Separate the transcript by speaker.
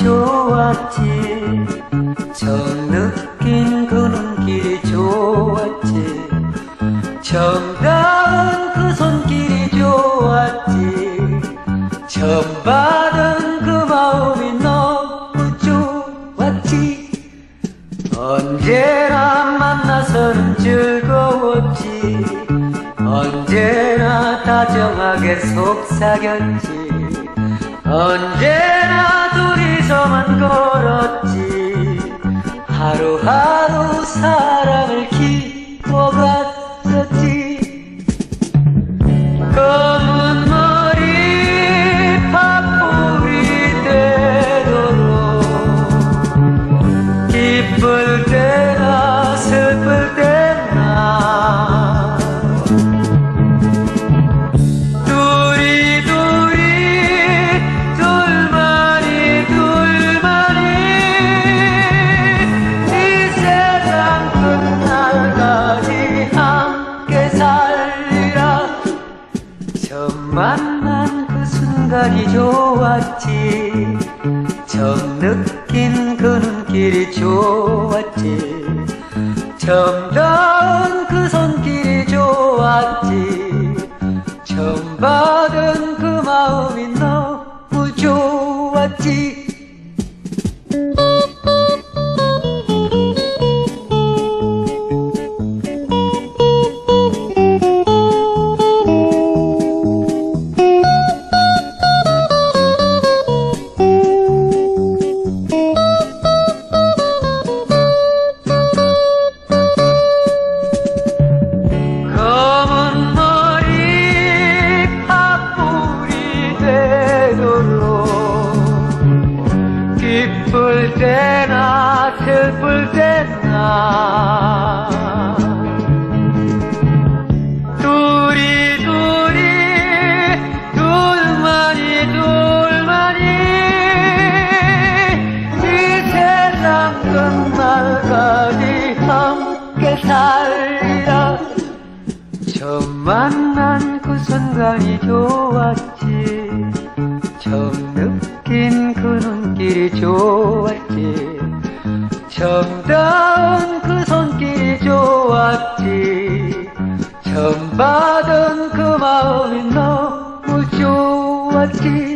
Speaker 1: 좋았지. 처음 느낀 그 눈길이 좋았지. 처음 닿은 그 손길이 좋았지. 처음 받은 그 마음이 너무 좋았지. 언제나 만나서는 즐거웠지. 언제나 다정하게 속삭였지 언제나 둘이서만 걸었지. 하루하루 사랑을 키워갔 만난 그 순간이 좋았지. 처음 느낀 그 눈길이 좋았지. 처음 닿은 그손 기쁠 때나 슬플 때나 둘이 둘이 둘만이 둘만이 이 세상 끝날까지 함께 살리라. 처음 만난 그 순간이 좋았지. 처음 느낀 그 눈길이 좋았지. 처음 닿은 그 손길이 좋았지. 처음 받은 그 마음이 너무 좋았지